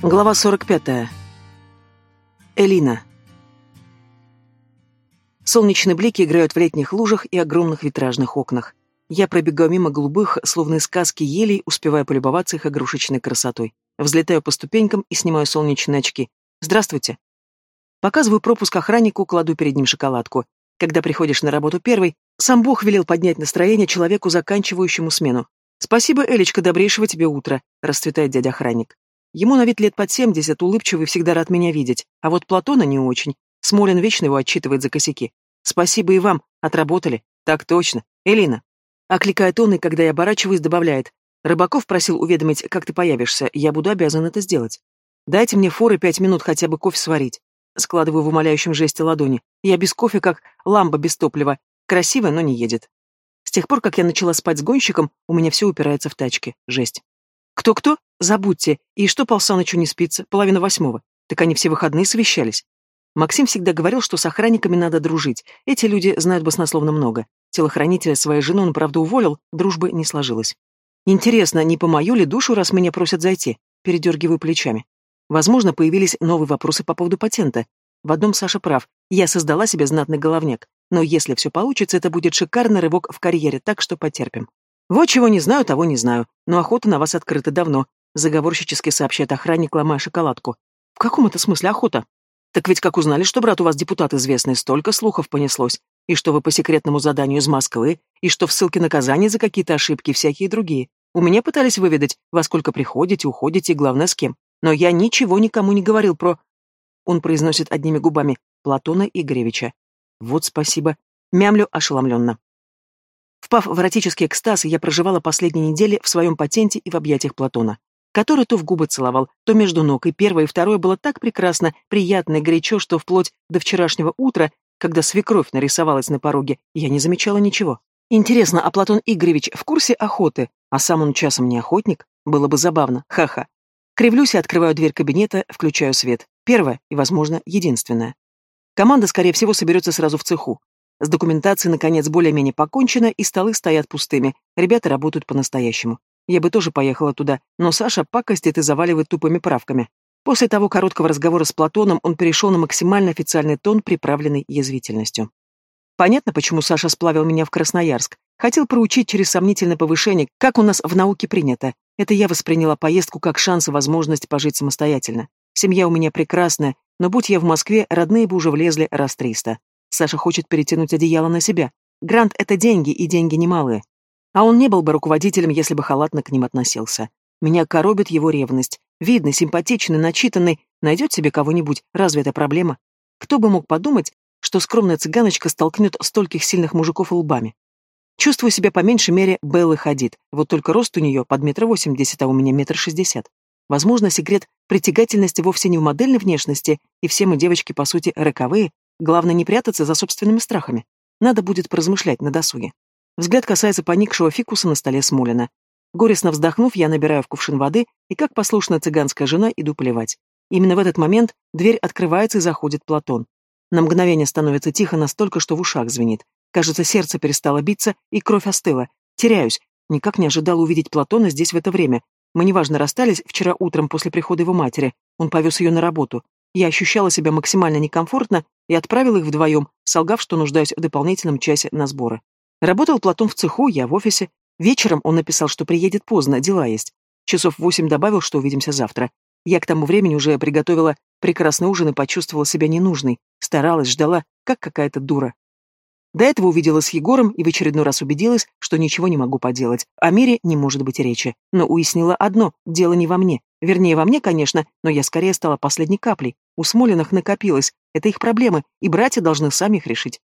Глава 45. Элина. Солнечные блики играют в летних лужах и огромных витражных окнах. Я пробегаю мимо голубых, словно из сказки елей, успевая полюбоваться их игрушечной красотой. Взлетаю по ступенькам и снимаю солнечные очки. «Здравствуйте». Показываю пропуск охраннику, кладу перед ним шоколадку. Когда приходишь на работу первый, сам Бог велел поднять настроение человеку, заканчивающему смену. «Спасибо, Элечка, добрейшего тебе утра», — расцветает дядя-охранник. Ему на вид лет под семьдесят, улыбчивый, всегда рад меня видеть. А вот Платона не очень. Смолин вечно его отчитывает за косяки. Спасибо и вам, отработали. Так точно. Элина. Окликает он, и когда я оборачиваюсь, добавляет. Рыбаков просил уведомить, как ты появишься. Я буду обязан это сделать. Дайте мне форы пять минут хотя бы кофе сварить. Складываю в умоляющем жесте ладони. Я без кофе, как ламба без топлива. Красиво, но не едет. С тех пор, как я начала спать с гонщиком, у меня все упирается в тачки. Жесть. Кто-кто? Забудьте. И что Пал Санычу не спится? Половина восьмого. Так они все выходные совещались. Максим всегда говорил, что с охранниками надо дружить. Эти люди знают баснословно много. Телохранителя своей жены он, правда, уволил, дружбы не сложилось. Интересно, не по мою ли душу, раз меня просят зайти? Передергиваю плечами. Возможно, появились новые вопросы по поводу патента. В одном Саша прав. Я создала себе знатный головняк. Но если все получится, это будет шикарный рывок в карьере, так что потерпим. Вот чего не знаю, того не знаю. Но охота на вас открыта давно. Заговорщически сообщает охранник, ломая шоколадку. В каком это смысле охота? Так ведь как узнали, что брат у вас депутат известный, столько слухов понеслось. И что вы по секретному заданию из Москвы, и что в ссылке наказания за какие-то ошибки, всякие другие. У меня пытались выведать, во сколько приходите, уходите и, главное, с кем. Но я ничего никому не говорил про... Он произносит одними губами Платона Игоревича. Вот спасибо. Мямлю ошеломленно. Впав в эротический экстаз, я проживала последние недели в своем патенте и в объятиях Платона, который то в губы целовал, то между ног, и первое и второе было так прекрасно, приятно и горячо, что вплоть до вчерашнего утра, когда свекровь нарисовалась на пороге, я не замечала ничего. Интересно, а Платон Игоревич в курсе охоты, а сам он часом не охотник? Было бы забавно, ха-ха. Кривлюсь и открываю дверь кабинета, включаю свет. Первое и, возможно, единственное. Команда, скорее всего, соберется сразу в цеху. С документацией, наконец, более-менее покончено, и столы стоят пустыми. Ребята работают по-настоящему. Я бы тоже поехала туда, но Саша пакостит и заваливает тупыми правками. После того короткого разговора с Платоном он перешел на максимально официальный тон, приправленный язвительностью. Понятно, почему Саша сплавил меня в Красноярск. Хотел проучить через сомнительное повышение, как у нас в науке принято. Это я восприняла поездку как шанс и возможность пожить самостоятельно. Семья у меня прекрасная, но будь я в Москве, родные бы уже влезли раз триста. Саша хочет перетянуть одеяло на себя. Грант — это деньги, и деньги немалые. А он не был бы руководителем, если бы халатно к ним относился. Меня коробит его ревность. Видный, симпатичный, начитанный. Найдет себе кого-нибудь. Разве это проблема? Кто бы мог подумать, что скромная цыганочка столкнет стольких сильных мужиков лбами? Чувствую себя по меньшей мере Беллы Хадид. Вот только рост у нее под метр восемьдесят, а у меня метр шестьдесят. Возможно, секрет притягательности вовсе не в модельной внешности, и все мы девочки, по сути, роковые, Главное не прятаться за собственными страхами. Надо будет поразмышлять на досуге. Взгляд касается поникшего фикуса на столе Смолина. Горестно вздохнув, я набираю в кувшин воды и, как послушная цыганская жена, иду поливать. Именно в этот момент дверь открывается и заходит Платон. На мгновение становится тихо настолько, что в ушах звенит. Кажется, сердце перестало биться, и кровь остыла. Теряюсь. Никак не ожидал увидеть Платона здесь в это время. Мы неважно расстались вчера утром после прихода его матери. Он повез ее на работу. Я ощущала себя максимально некомфортно и отправила их вдвоем, солгав, что нуждаюсь в дополнительном часе на сборы. Работал Платон в цеху, я в офисе. Вечером он написал, что приедет поздно, дела есть. Часов восемь добавил, что увидимся завтра. Я к тому времени уже приготовила прекрасный ужин и почувствовала себя ненужной. Старалась, ждала, как какая-то дура. До этого увидела с Егором и в очередной раз убедилась, что ничего не могу поделать. О мире не может быть речи. Но уяснила одно – дело не во мне. Вернее, во мне, конечно, но я скорее стала последней каплей. У Смолиных накопилось. Это их проблемы, и братья должны сами их решить.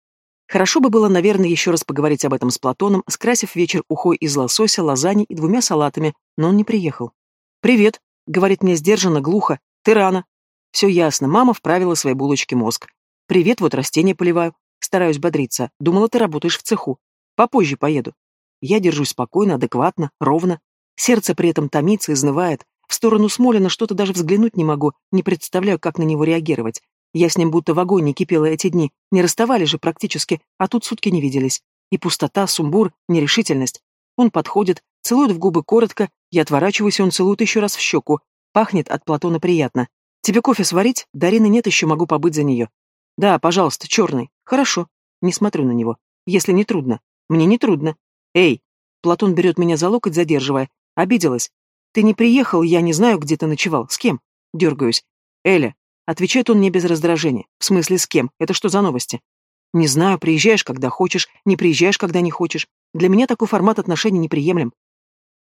Хорошо бы было, наверное, еще раз поговорить об этом с Платоном, скрасив вечер ухой из лосося, лазани и двумя салатами, но он не приехал. «Привет», — говорит мне сдержанно, глухо. «Ты рано». Все ясно, мама вправила свои булочки мозг. «Привет, вот растения поливаю. Стараюсь бодриться. Думала, ты работаешь в цеху. Попозже поеду. Я держусь спокойно, адекватно, ровно. Сердце при этом томится, изнывает. В сторону Смолина что-то даже взглянуть не могу, не представляю, как на него реагировать. Я с ним будто в огонь не кипела эти дни. Не расставались же практически, а тут сутки не виделись. И пустота, сумбур, нерешительность. Он подходит, целует в губы коротко, я отворачиваюсь, и он целует еще раз в щеку. Пахнет от Платона приятно. Тебе кофе сварить? Дарины нет, еще могу побыть за нее. Да, пожалуйста, черный. Хорошо. Не смотрю на него. Если не трудно. Мне не трудно. Эй! Платон берет меня за локоть, задерживая. Обиделась. Ты не приехал, я не знаю, где ты ночевал. С кем? Дергаюсь. Эля. Отвечает он мне без раздражения. В смысле, с кем? Это что за новости? Не знаю, приезжаешь, когда хочешь, не приезжаешь, когда не хочешь. Для меня такой формат отношений неприемлем.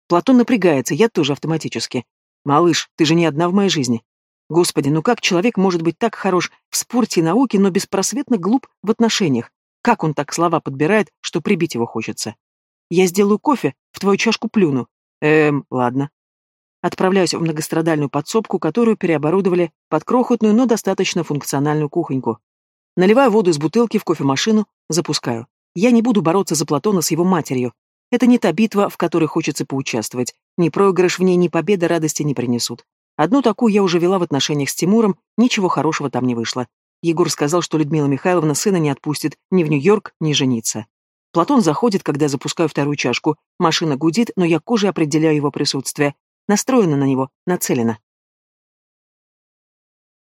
Платон напрягается, я тоже автоматически. Малыш, ты же не одна в моей жизни. Господи, ну как человек может быть так хорош в спорте и науке, но беспросветно глуп в отношениях? Как он так слова подбирает, что прибить его хочется? Я сделаю кофе, в твою чашку плюну. Эм, ладно. Отправляюсь в многострадальную подсобку, которую переоборудовали под крохотную, но достаточно функциональную кухоньку. Наливаю воду из бутылки в кофемашину, запускаю. Я не буду бороться за Платона с его матерью. Это не та битва, в которой хочется поучаствовать. Ни проигрыш в ней, ни победа радости не принесут. Одну такую я уже вела в отношениях с Тимуром, ничего хорошего там не вышло. Егор сказал, что Людмила Михайловна сына не отпустит ни в Нью-Йорк, ни жениться. Платон заходит, когда запускаю вторую чашку. Машина гудит, но я кожей определяю его присутствие. Настроена на него, нацелена.